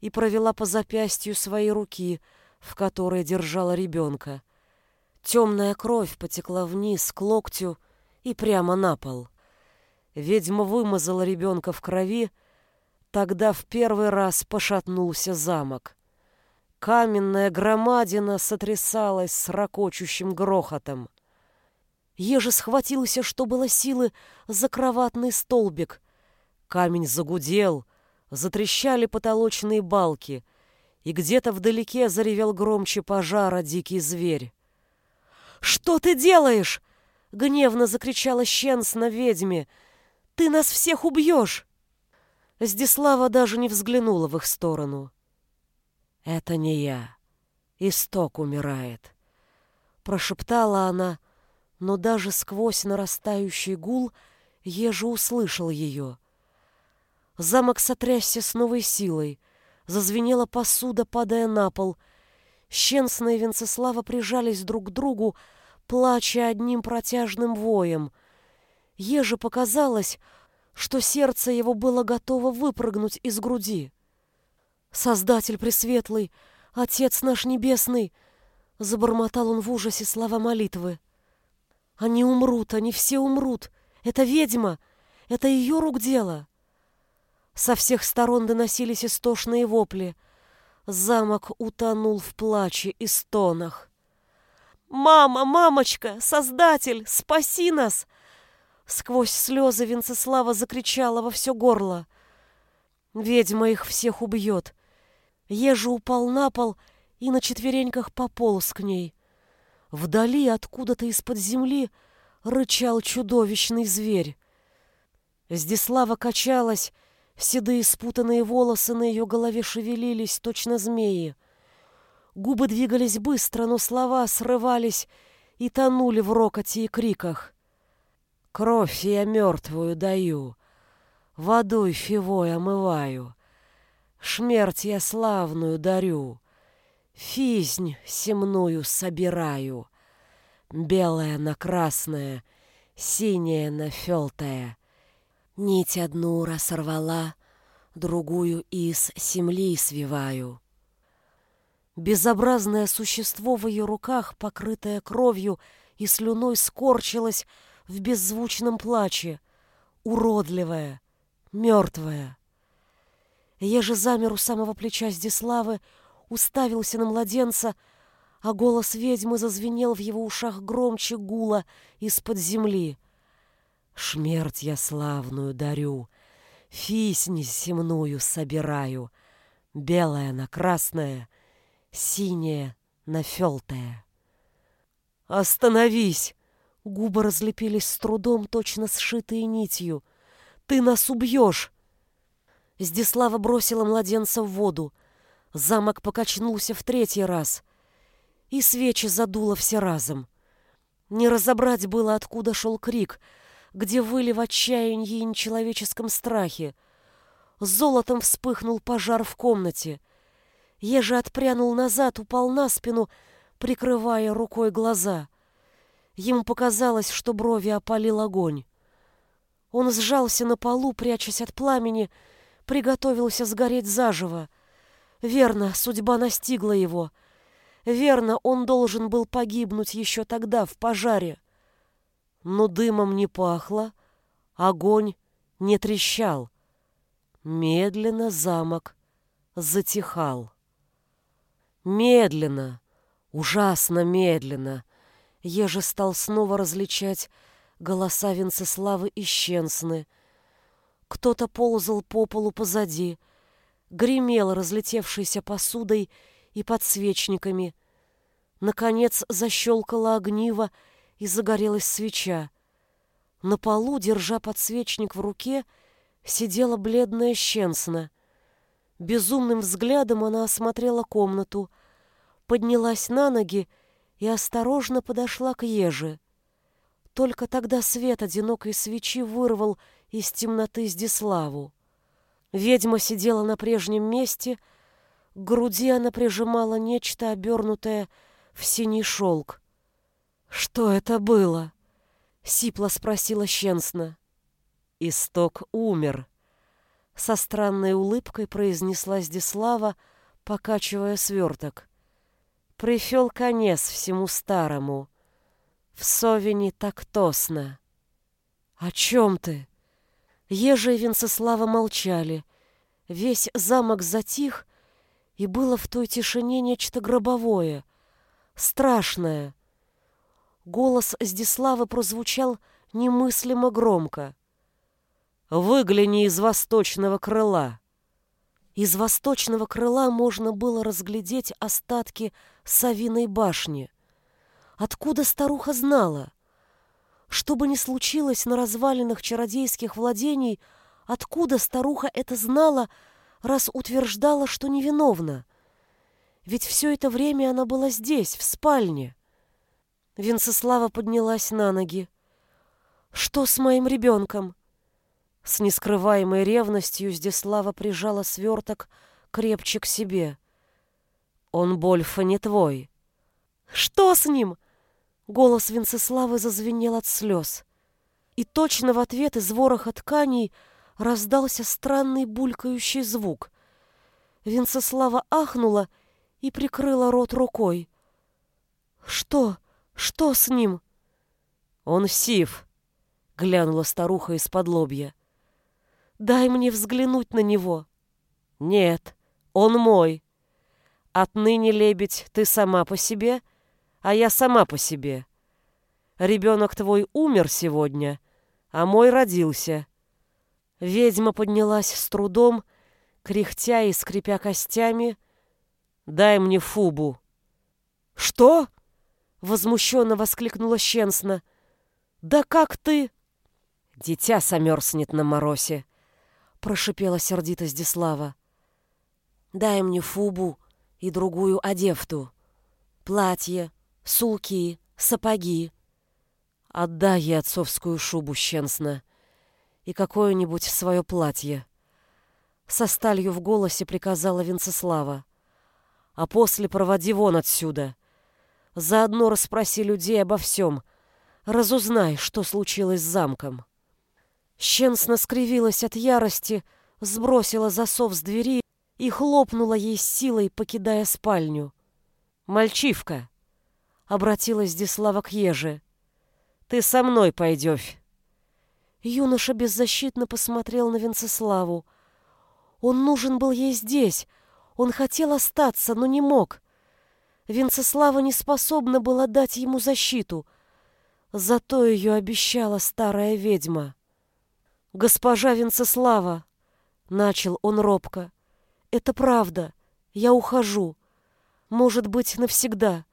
и провела по запястью своей руки, в которой держала ребенка. Темная кровь потекла вниз к локтю и прямо на пол. Ведьма вымазала ребенка в крови, тогда в первый раз пошатнулся замок. Каменная громадина сотрясалась с ракочущим грохотом. Еже схватился, что было силы, за кроватный столбик. Камень загудел, затрещали потолочные балки, и где-то вдалеке заревел громче пожара дикий зверь. «Что ты делаешь?» — гневно закричала Щенс на ведьме. «Ты нас всех убьешь!» Здислава даже не взглянула в их сторону. «Это не я. Исток умирает», — прошептала она, — но даже сквозь нарастающий гул Ежи услышал ее. Замок сотрясся с новой силой, зазвенела посуда, падая на пол. Щенсна и Венцеслава прижались друг к другу, плача одним протяжным воем. Еже показалось, что сердце его было готово выпрыгнуть из груди. «Создатель Пресветлый, Отец наш Небесный!» Забормотал он в ужасе слова молитвы. Они умрут, они все умрут. Это ведьма, это ее рук дело. Со всех сторон доносились истошные вопли. Замок утонул в плаче и стонах. «Мама, мамочка, Создатель, спаси нас!» Сквозь слезы Венцеслава закричала во все горло. «Ведьма их всех убьет!» Ежи упал на пол и на четвереньках пополз к ней. Вдали, откуда-то из-под земли, рычал чудовищный зверь. Здислава качалась, седые спутанные волосы на ее голове шевелились, точно змеи. Губы двигались быстро, но слова срывались и тонули в рокоте и криках. «Кровь я мертвую даю, водой фивой омываю, шмерть я славную дарю». Физнь семную собираю, Белая на красное, синяя на фелтое, Нить одну разорвала, другую из земли свиваю. Безобразное существо в ее руках, покрытое кровью и слюной, скорчилось в беззвучном плаче, уродливое, мертвое. Еже замер у самого плеча Здиславы, уставился на младенца, а голос ведьмы зазвенел в его ушах громче гула из-под земли. «Шмерть я славную дарю, фиснь земную собираю, белая на красное, синее на фелтое». «Остановись!» Губы разлепились с трудом, точно сшитые нитью. «Ты нас убьешь!» Здислава бросила младенца в воду. Замок покачнулся в третий раз. И свечи задуло все разом. Не разобрать было, откуда шел крик, где выли в отчаянии и нечеловеческом страхе. Золотом вспыхнул пожар в комнате. Ежа отпрянул назад, упал на спину, прикрывая рукой глаза. Ему показалось, что брови опалил огонь. Он сжался на полу, прячась от пламени, приготовился сгореть заживо. Верно, судьба настигла его. Верно, он должен был погибнуть еще тогда, в пожаре. Но дымом не пахло, огонь не трещал. Медленно замок затихал. Медленно, ужасно медленно, Еже стал снова различать голоса Венцеславы и Щенсны — кто-то ползал по полу позади, гремел разлетевшейся посудой и подсвечниками. Наконец защелкала огниво и загорелась свеча. На полу, держа подсвечник в руке, сидела бледная Щенсна. Безумным взглядом она осмотрела комнату, поднялась на ноги и осторожно подошла к еже. Только тогда свет одинокой свечи вырвал из темноты Здиславу. Ведьма сидела на прежнем месте, к груди она прижимала нечто, обернутое в синий шелк. «Что это было?» — сипло спросила Щенсна. «Исток умер», — со странной улыбкой произнесла Здислава, покачивая сверток. «Прифел конец всему старому. В совине так тосно». «О чем ты?» Ежа и Венцеслава молчали. Весь замок затих, и было в той тишине нечто гробовое, страшное. Голос Здиславы прозвучал немыслимо громко. «Выгляни из восточного крыла!» Из восточного крыла можно было разглядеть остатки Савиной башни. Откуда старуха знала? Что бы ни случилось на развалинах чародейских владений, откуда старуха это знала, раз утверждала, что невиновна? Ведь все это время она была здесь, в спальне. Венцеслава поднялась на ноги. «Что с моим ребенком?» С нескрываемой ревностью Здеслава прижала сверток крепче к себе. «Он, Больфа, не твой». «Что с ним?» Голос Венцеславы зазвенел от слез. И точно в ответ из вороха тканей раздался странный булькающий звук. Венцеслава ахнула и прикрыла рот рукой. «Что? Что с ним?» «Он сив», — глянула старуха из-под лобья. «Дай мне взглянуть на него». «Нет, он мой. Отныне, лебедь, ты сама по себе, а я сама по себе. Ребенок твой умер сегодня, а мой родился. Ведьма поднялась с трудом, кряхтя и скрипя костями. «Дай мне фубу». «Что?» — возмущенно воскликнула Щенсна. «Да как ты?» «Дитя замерзнет на моросе», — прошипела сердито Здислава. «Дай мне фубу и другую одежду. Платье, сулки, сапоги. Отдай ей отцовскую шубу щенсно и какое-нибудь свое платье. Со сталью в голосе приказала Венцеслава. А после проводи вон отсюда. Заодно расспроси людей обо всем. Разузнай, что случилось с замком. Щенсна скривилась от ярости, сбросила засов с двери и хлопнула ей силой, покидая спальню. «Мальчивка!» — обратилась Дислава к Еже. «Ты со мной пойдешь!» Юноша беззащитно посмотрел на Венцеславу. Он нужен был ей здесь. Он хотел остаться, но не мог. Венцеслава не способна была дать ему защиту. Зато ее обещала старая ведьма. «Госпожа Венцеслава!» — начал он робко. «Это правда. Я ухожу. Может быть, навсегда.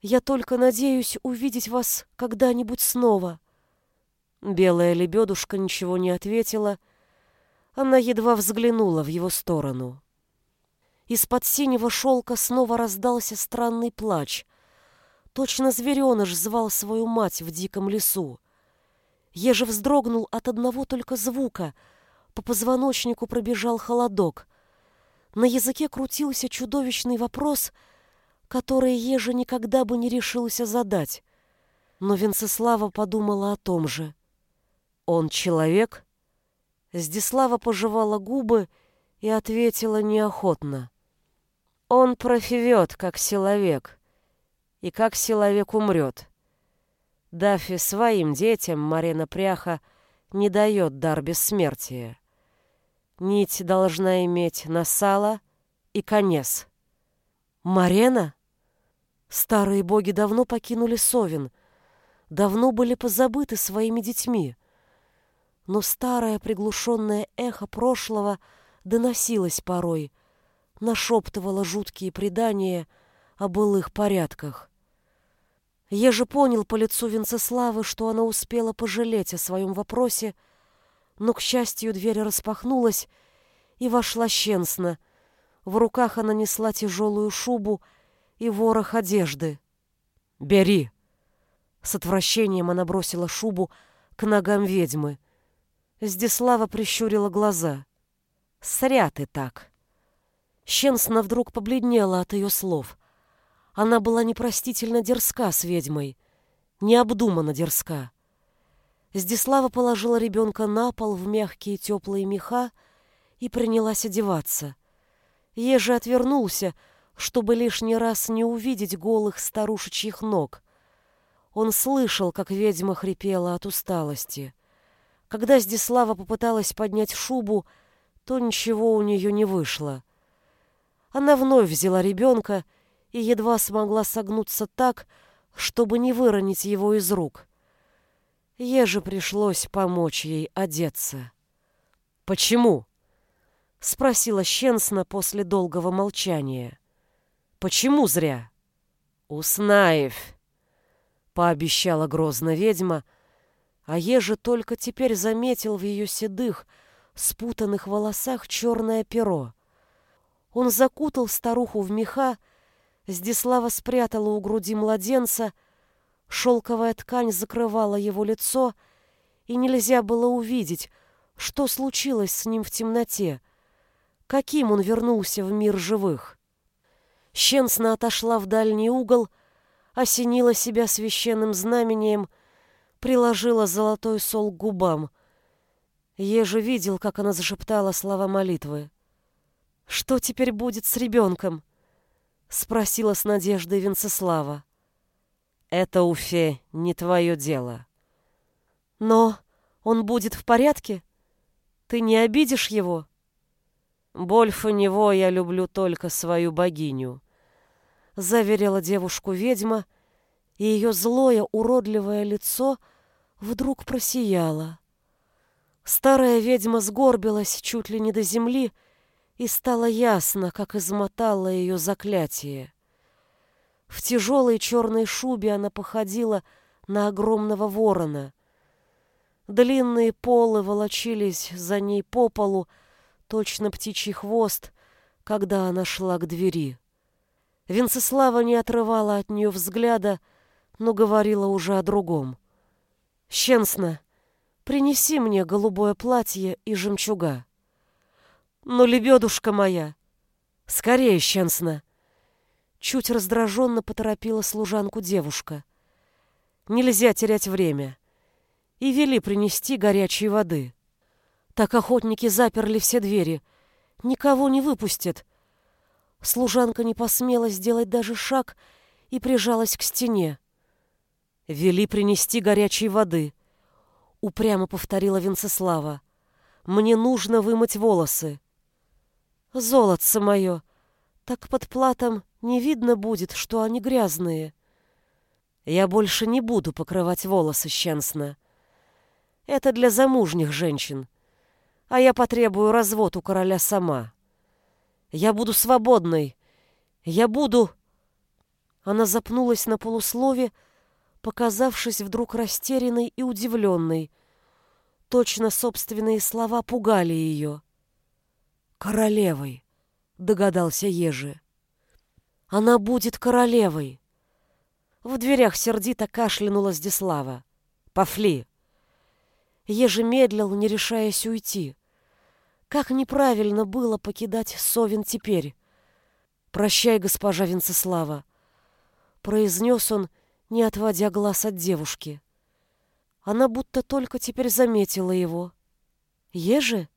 Я только надеюсь увидеть вас когда-нибудь снова». Белая лебедушка ничего не ответила. Она едва взглянула в его сторону. Из-под синего шелка снова раздался странный плач. Точно звереныш звал свою мать в диком лесу. Еже вздрогнул от одного только звука. По позвоночнику пробежал холодок. На языке крутился чудовищный вопрос, который Еже никогда бы не решился задать. Но Венцеслава подумала о том же. «Он человек?» Здислава пожевала губы и ответила неохотно. «Он профивет, как человек, и как человек умрет. Дафи своим детям Марина Пряха не дает дар бессмертия. Нить должна иметь насала и конец». «Марена?» Старые боги давно покинули Совин, давно были позабыты своими детьми но старое приглушенное эхо прошлого доносилось порой, нашептывало жуткие предания о былых порядках. Я же понял по лицу Венцеславы, что она успела пожалеть о своем вопросе, но, к счастью, дверь распахнулась, и вошла щенсно. В руках она несла тяжелую шубу и ворох одежды. «Бери!» С отвращением она бросила шубу к ногам ведьмы. Здислава прищурила глаза. «Сря ты так!» Щенсна вдруг побледнела от ее слов. Она была непростительно дерзка с ведьмой, необдуманно дерзка. Здислава положила ребенка на пол в мягкие теплые меха и принялась одеваться. Ежи отвернулся, чтобы лишний раз не увидеть голых старушечьих ног. Он слышал, как ведьма хрипела от усталости. Когда Здислава попыталась поднять шубу, то ничего у нее не вышло. Она вновь взяла ребенка и едва смогла согнуться так, чтобы не выронить его из рук. Еже пришлось помочь ей одеться. «Почему?» — спросила Щенсна после долгого молчания. «Почему зря?» «Уснаев», — пообещала грозно ведьма, — а Ежи только теперь заметил в ее седых, спутанных волосах черное перо. Он закутал старуху в меха, Здислава спрятала у груди младенца, шелковая ткань закрывала его лицо, и нельзя было увидеть, что случилось с ним в темноте, каким он вернулся в мир живых. Щенсна отошла в дальний угол, осенила себя священным знамением — приложила золотой сол к губам. Еже видел, как она зашептала слова молитвы. «Что теперь будет с ребенком?» — спросила с надеждой Венцеслава. «Это, Уфе, не твое дело». «Но он будет в порядке? Ты не обидишь его?» «Больше него я люблю только свою богиню», — заверила девушку ведьма, и ее злое уродливое лицо — вдруг просияла. Старая ведьма сгорбилась чуть ли не до земли, и стало ясно, как измотало ее заклятие. В тяжелой черной шубе она походила на огромного ворона. Длинные полы волочились за ней по полу, точно птичий хвост, когда она шла к двери. Венцеслава не отрывала от нее взгляда, но говорила уже о другом. Щенсна, принеси мне голубое платье и жемчуга. Но, лебедушка моя, скорее, Щенсна. Чуть раздраженно поторопила служанку девушка. Нельзя терять время. и вели принести горячей воды. Так охотники заперли все двери. Никого не выпустят. Служанка не посмела сделать даже шаг и прижалась к стене. «Вели принести горячей воды», — упрямо повторила Венцеслава. «Мне нужно вымыть волосы». «Золотце мое, так под платом не видно будет, что они грязные». «Я больше не буду покрывать волосы, Щенсна. Это для замужних женщин, а я потребую развод у короля сама. Я буду свободной. Я буду...» Она запнулась на полуслове, показавшись вдруг растерянной и удивленной. Точно собственные слова пугали ее. «Королевой», — догадался Ежи. «Она будет королевой». В дверях сердито кашлянула Здислава. «Пофли!» Ежи медлил, не решаясь уйти. Как неправильно было покидать Совин теперь. «Прощай, госпожа Венцеслава», — произнес он, — не отводя глаз от девушки. Она будто только теперь заметила его. «Ежи?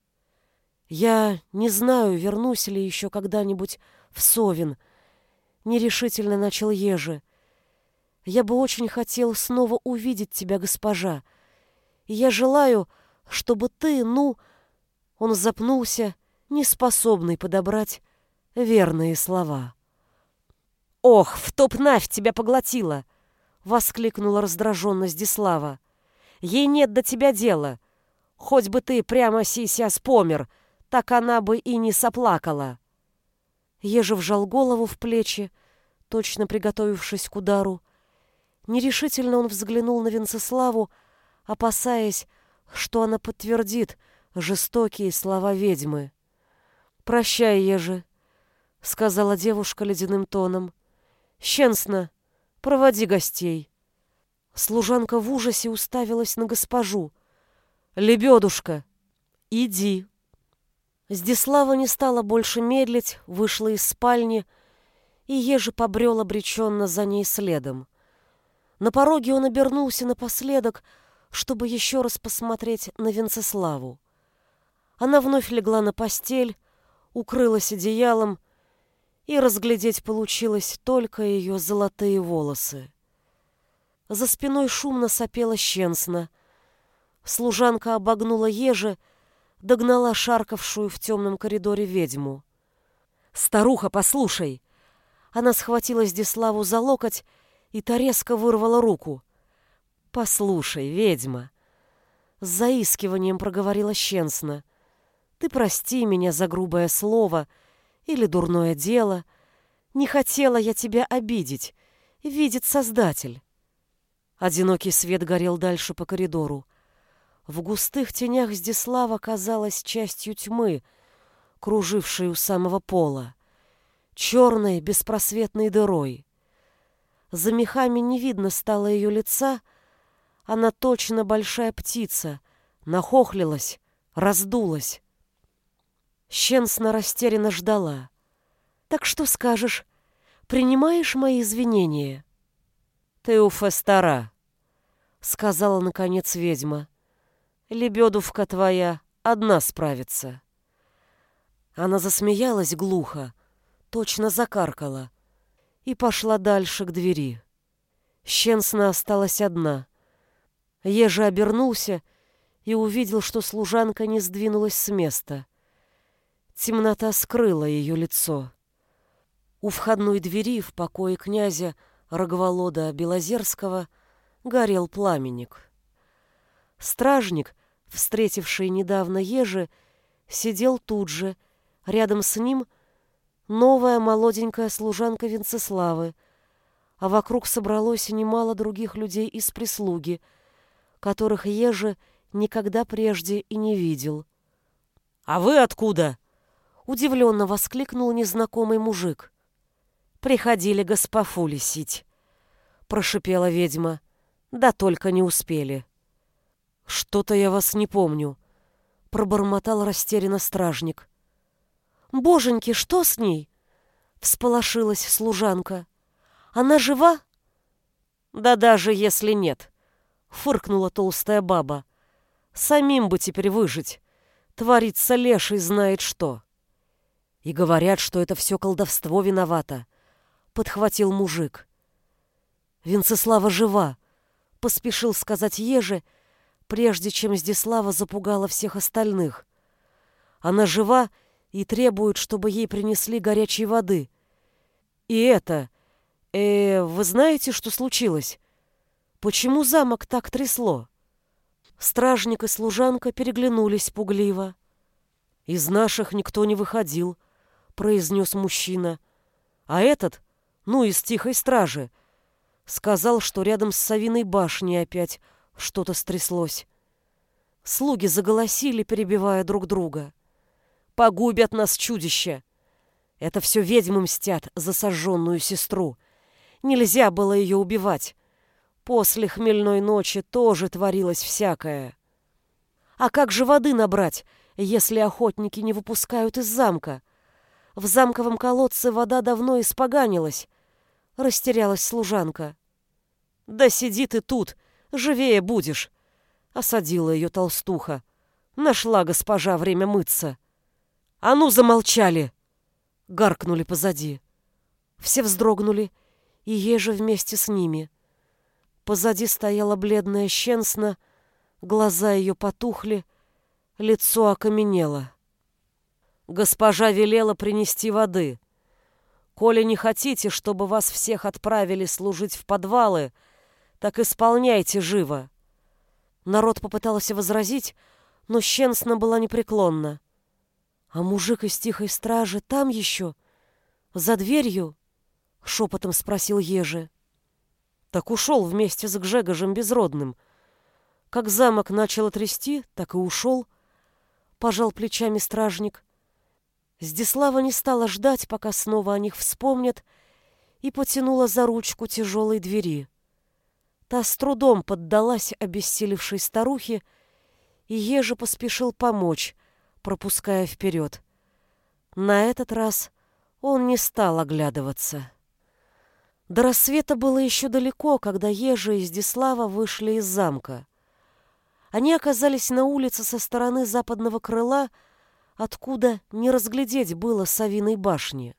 Я не знаю, вернусь ли еще когда-нибудь в Совин», — нерешительно начал Ежи. «Я бы очень хотел снова увидеть тебя, госпожа. Я желаю, чтобы ты, ну...» Он запнулся, неспособный подобрать верные слова. «Ох, в топ-навь тебя поглотила!» воскликнула раздраженно Здислава. Ей нет до тебя дела. Хоть бы ты прямо сейчас помер, так она бы и не соплакала. Еже вжал голову в плечи, точно приготовившись к удару. Нерешительно он взглянул на Венцеславу, опасаясь, что она подтвердит жестокие слова ведьмы. «Прощай, Ежи», — сказала девушка ледяным тоном. «Щенсно, Проводи гостей. Служанка в ужасе уставилась на госпожу. Лебедушка, иди. Здислава не стала больше медлить, вышла из спальни, и еже побрел обреченно за ней следом. На пороге он обернулся напоследок, чтобы еще раз посмотреть на Венцеславу. Она вновь легла на постель, укрылась одеялом и разглядеть получилось только ее золотые волосы. За спиной шумно сопела щенсна. Служанка обогнула еже, догнала шаркавшую в темном коридоре ведьму. «Старуха, послушай!» Она схватила Здиславу за локоть, и та резко вырвала руку. «Послушай, ведьма!» С заискиванием проговорила щенсна. «Ты прости меня за грубое слово — или дурное дело. Не хотела я тебя обидеть. Видит Создатель. Одинокий свет горел дальше по коридору. В густых тенях Здислава казалась частью тьмы, кружившей у самого пола, черной беспросветной дырой. За мехами не видно стало ее лица, она точно большая птица, нахохлилась, раздулась. Щенсна растерянно ждала. «Так что скажешь? Принимаешь мои извинения?» «Ты уфа стара», — сказала, наконец, ведьма. «Лебедовка твоя одна справится». Она засмеялась глухо, точно закаркала, и пошла дальше к двери. Щенсна осталась одна. Ежи обернулся и увидел, что служанка не сдвинулась с места. Темнота скрыла ее лицо. У входной двери в покое князя Роговолода Белозерского горел пламенник. Стражник, встретивший недавно ежи, сидел тут же, рядом с ним новая молоденькая служанка Венцеславы, а вокруг собралось немало других людей из прислуги, которых ежи никогда прежде и не видел. «А вы откуда?» Удивленно воскликнул незнакомый мужик. «Приходили госпофу лисить», — прошипела ведьма. «Да только не успели». «Что-то я вас не помню», — пробормотал растерянно стражник. «Боженьки, что с ней?» — всполошилась служанка. «Она жива?» «Да даже если нет, фыркнула толстая баба. Самим бы теперь выжить. Творится леший знает что. И говорят, что это все колдовство виновато. Подхватил мужик. Венцеслава жива, поспешил сказать Еже, прежде чем Здислава запугала всех остальных. Она жива и требует, чтобы ей принесли горячей воды. И это... Э, вы знаете, что случилось? Почему замок так трясло? Стражник и служанка переглянулись пугливо. Из наших никто не выходил, произнес мужчина. А этот, ну, из тихой стражи, сказал, что рядом с Савиной башней опять что-то стряслось. Слуги заголосили, перебивая друг друга. Погубят нас чудища. Это все ведьмы мстят за сожженную сестру. Нельзя было ее убивать. После хмельной ночи тоже творилось всякое. А как же воды набрать, если охотники не выпускают из замка? В замковом колодце вода давно испоганилась. Растерялась служанка. «Да сиди ты тут, живее будешь!» Осадила ее толстуха. Нашла госпожа время мыться. «А ну, замолчали!» Гаркнули позади. Все вздрогнули, и Ежа вместе с ними. Позади стояла бледная щенсна, глаза ее потухли, лицо окаменело. Госпожа велела принести воды. Коли не хотите, чтобы вас всех отправили служить в подвалы, так исполняйте живо. Народ попытался возразить, но Щенсна была непреклонна. А мужик из тихой стражи там еще? За дверью? Шепотом спросил Ежи. Так ушел вместе с Гжегожем Безродным. Как замок начал трясти, так и ушел. Пожал плечами стражник. Здислава не стала ждать, пока снова о них вспомнят, и потянула за ручку тяжелой двери. Та с трудом поддалась обессилевшей старухе, и Ежи поспешил помочь, пропуская вперед. На этот раз он не стал оглядываться. До рассвета было еще далеко, когда Ежа и Здислава вышли из замка. Они оказались на улице со стороны западного крыла, откуда не разглядеть было Савиной башни.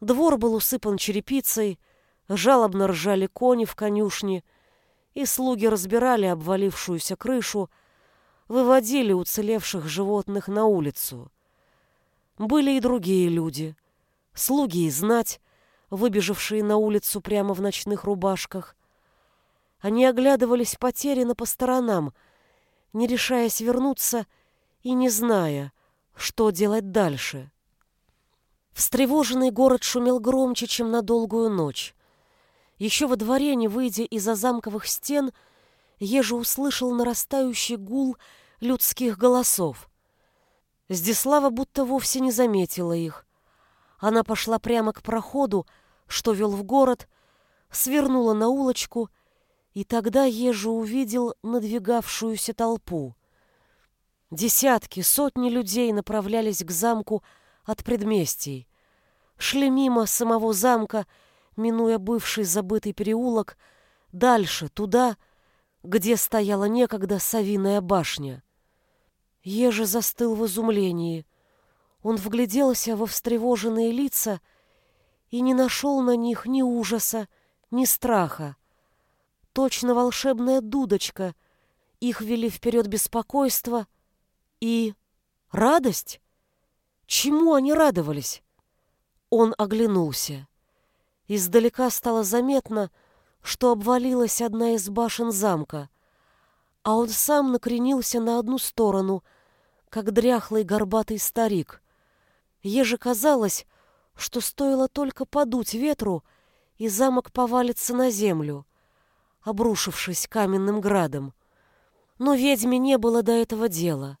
Двор был усыпан черепицей, жалобно ржали кони в конюшне, и слуги разбирали обвалившуюся крышу, выводили уцелевших животных на улицу. Были и другие люди, слуги и знать, выбежавшие на улицу прямо в ночных рубашках. Они оглядывались потерянно по сторонам, не решаясь вернуться и не зная, что делать дальше. Встревоженный город шумел громче, чем на долгую ночь. Еще во дворе, не выйдя из-за замковых стен, Ежа услышал нарастающий гул людских голосов. Здислава будто вовсе не заметила их. Она пошла прямо к проходу, что вел в город, свернула на улочку, и тогда Ежа увидел надвигавшуюся толпу. Десятки, сотни людей направлялись к замку от предместий. Шли мимо самого замка, минуя бывший забытый переулок, дальше, туда, где стояла некогда совиная башня. Еже застыл в изумлении. Он вгляделся во встревоженные лица и не нашел на них ни ужаса, ни страха. Точно волшебная дудочка. Их вели вперед беспокойство и радость. Чему они радовались? Он оглянулся. Издалека стало заметно, что обвалилась одна из башен замка, а он сам накренился на одну сторону, как дряхлый горбатый старик. Еже казалось, что стоило только подуть ветру, и замок повалится на землю, обрушившись каменным градом. Но ведьме не было до этого дела.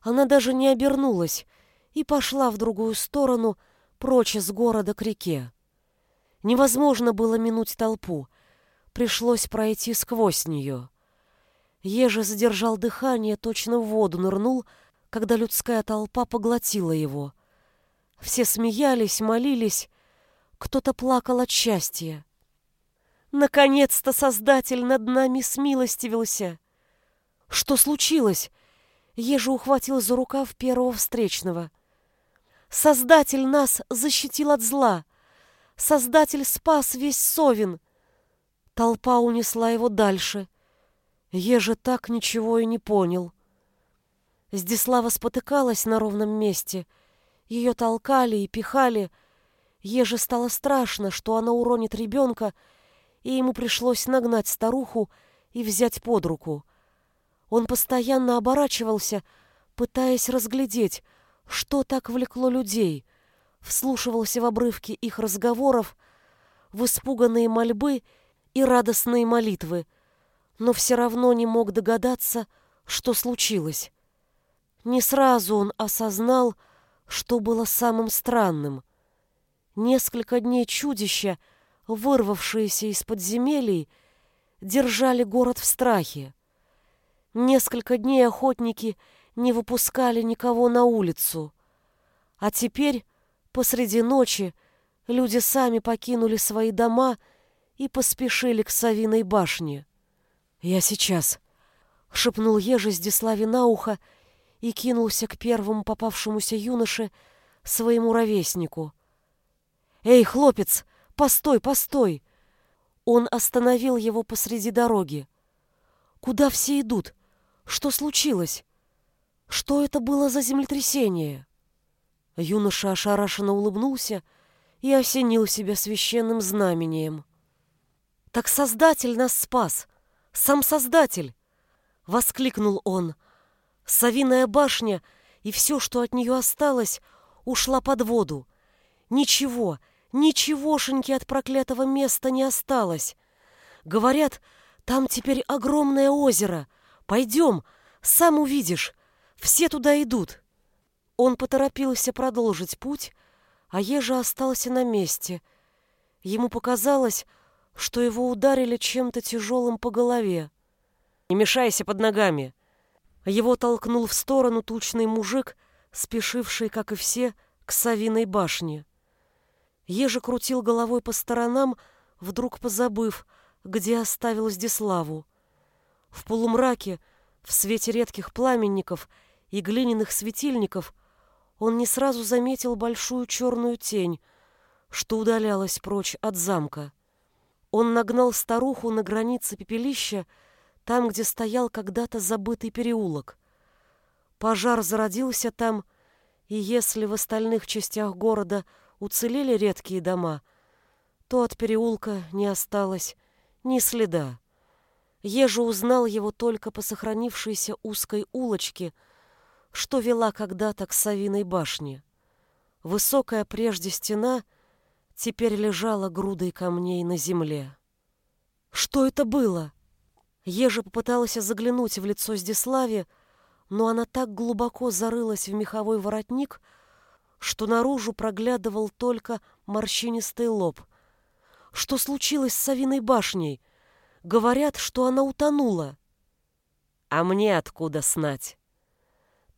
Она даже не обернулась и пошла в другую сторону, прочь из города к реке. Невозможно было минуть толпу. Пришлось пройти сквозь нее. Еже задержал дыхание, точно в воду нырнул, когда людская толпа поглотила его. Все смеялись, молились, кто-то плакал от счастья. Наконец-то Создатель над нами смилостивился. Что случилось? Ежа ухватил за рукав первого встречного. Создатель нас защитил от зла. Создатель спас весь Совин. Толпа унесла его дальше. Ежа так ничего и не понял. Здислава спотыкалась на ровном месте. Ее толкали и пихали. Еже стало страшно, что она уронит ребенка, и ему пришлось нагнать старуху и взять под руку. Он постоянно оборачивался, пытаясь разглядеть, что так влекло людей, вслушивался в обрывки их разговоров, в испуганные мольбы и радостные молитвы, но все равно не мог догадаться, что случилось. Не сразу он осознал, что было самым странным. Несколько дней чудища, вырвавшиеся из подземелий, держали город в страхе. Несколько дней охотники не выпускали никого на улицу. А теперь, посреди ночи, люди сами покинули свои дома и поспешили к Савиной башне. «Я сейчас», — шепнул Ежи Здиславе на ухо и кинулся к первому попавшемуся юноше, своему ровеснику. «Эй, хлопец, постой, постой!» Он остановил его посреди дороги. «Куда все идут? Что случилось? Что это было за землетрясение? Юноша ошарашенно улыбнулся и осенил себя священным знамением. Так Создатель нас спас! Сам Создатель! Воскликнул он. Савиная башня и все, что от нее осталось, ушла под воду. Ничего, ничегошеньки от проклятого места не осталось. Говорят, там теперь огромное озеро — Пойдем, сам увидишь. Все туда идут. Он поторопился продолжить путь, а Ежа остался на месте. Ему показалось, что его ударили чем-то тяжелым по голове. «Не мешайся под ногами!» Его толкнул в сторону тучный мужик, спешивший, как и все, к Савиной башне. Ежа крутил головой по сторонам, вдруг позабыв, где оставил Здиславу. В полумраке, в свете редких пламенников и глиняных светильников, он не сразу заметил большую черную тень, что удалялась прочь от замка. Он нагнал старуху на границе пепелища, там, где стоял когда-то забытый переулок. Пожар зародился там, и если в остальных частях города уцелели редкие дома, то от переулка не осталось ни следа. Ежа узнал его только по сохранившейся узкой улочке, что вела когда-то к Савиной башне. Высокая прежде стена теперь лежала грудой камней на земле. Что это было? Ежа попыталась заглянуть в лицо Здиславе, но она так глубоко зарылась в меховой воротник, что наружу проглядывал только морщинистый лоб. Что случилось с Савиной башней — Говорят, что она утонула. А мне откуда знать?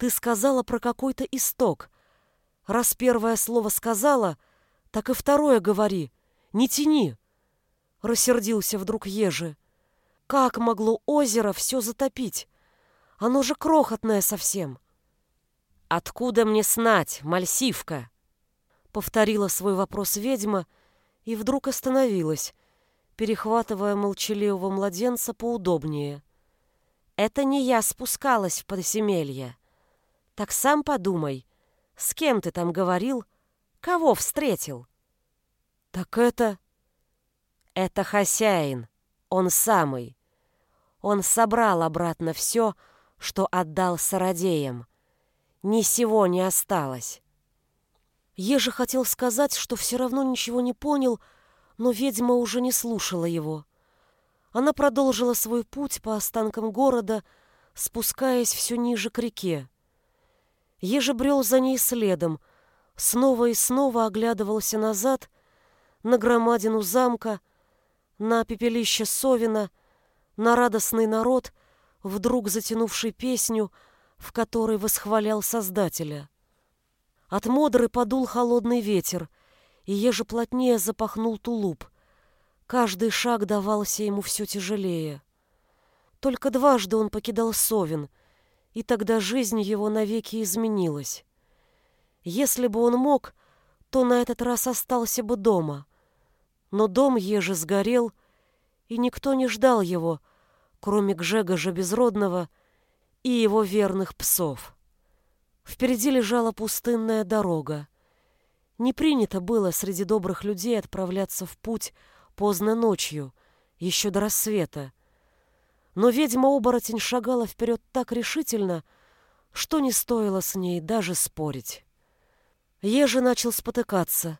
Ты сказала про какой-то исток. Раз первое слово сказала, так и второе говори. Не тяни. Рассердился вдруг Ежи. Как могло озеро все затопить? Оно же крохотное совсем. Откуда мне знать, мальсивка? Повторила свой вопрос ведьма и вдруг остановилась, перехватывая молчаливого младенца поудобнее. «Это не я спускалась в подземелье. Так сам подумай, с кем ты там говорил, кого встретил?» «Так это...» «Это хозяин, он самый. Он собрал обратно все, что отдал сародеям. Ни сего не осталось». Ежи хотел сказать, что все равно ничего не понял, — но ведьма уже не слушала его. Она продолжила свой путь по останкам города, спускаясь все ниже к реке. Еже брел за ней следом, снова и снова оглядывался назад, на громадину замка, на пепелище Совина, на радостный народ, вдруг затянувший песню, в которой восхвалял Создателя. От Модры подул холодный ветер — и еже плотнее запахнул тулуп. Каждый шаг давался ему все тяжелее. Только дважды он покидал Совин, и тогда жизнь его навеки изменилась. Если бы он мог, то на этот раз остался бы дома. Но дом еже сгорел, и никто не ждал его, кроме Гжегожа Безродного и его верных псов. Впереди лежала пустынная дорога. Не принято было среди добрых людей отправляться в путь поздно ночью, еще до рассвета. Но ведьма-оборотень шагала вперед так решительно, что не стоило с ней даже спорить. Ежи начал спотыкаться.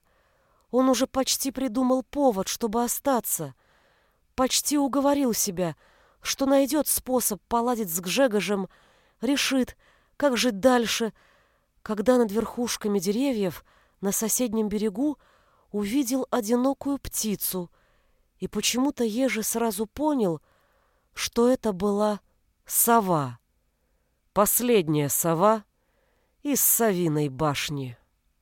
Он уже почти придумал повод, чтобы остаться. Почти уговорил себя, что найдет способ поладить с Гжегожем, решит, как жить дальше, когда над верхушками деревьев на соседнем берегу увидел одинокую птицу, и почему-то Ежи сразу понял, что это была сова. Последняя сова из совиной башни.